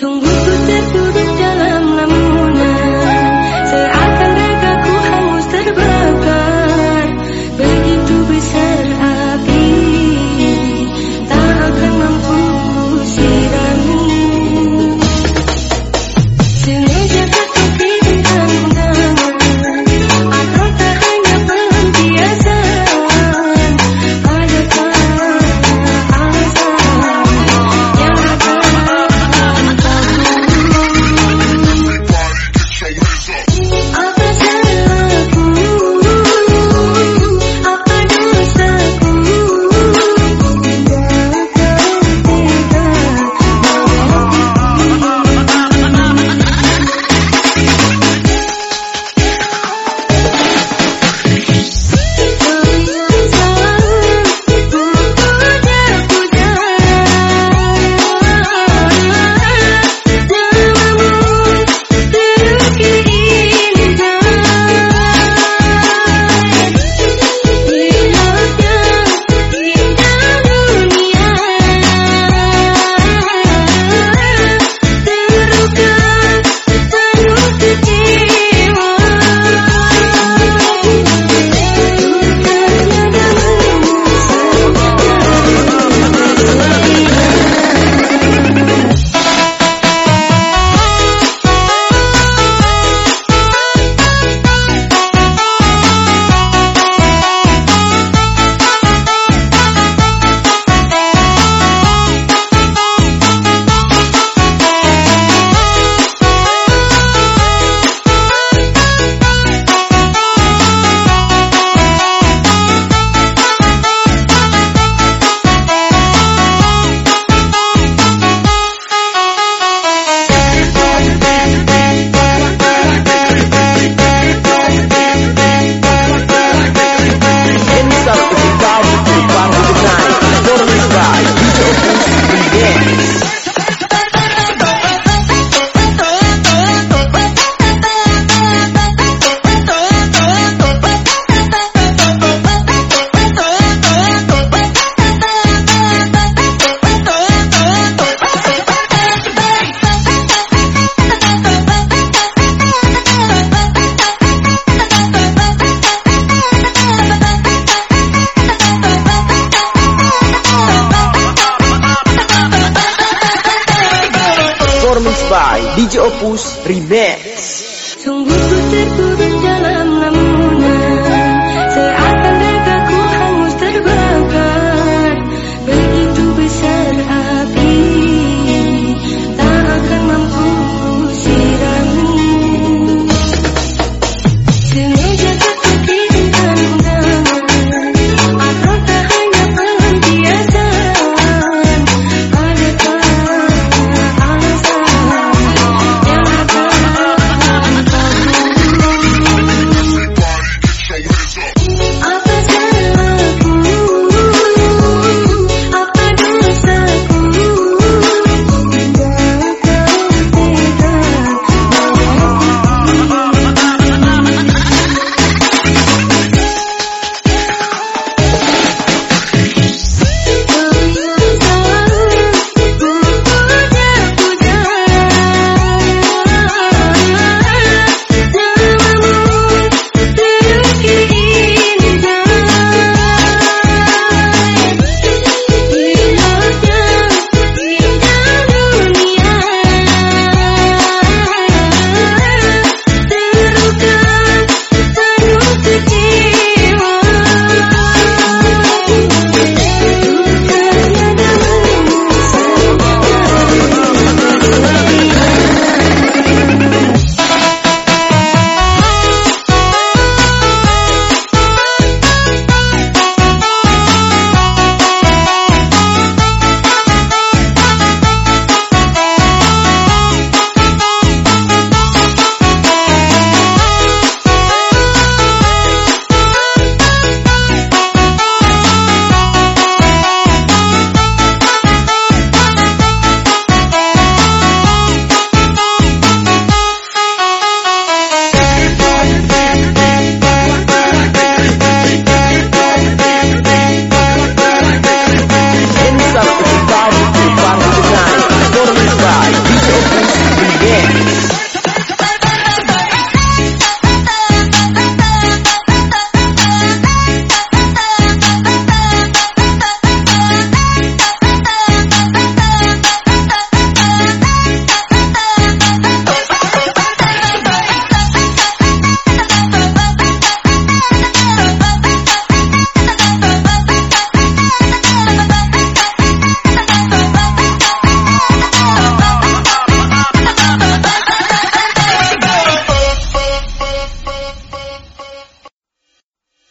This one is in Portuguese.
Sungguh ku tertulis dalam lamun. Opus Remix. Sungguh ku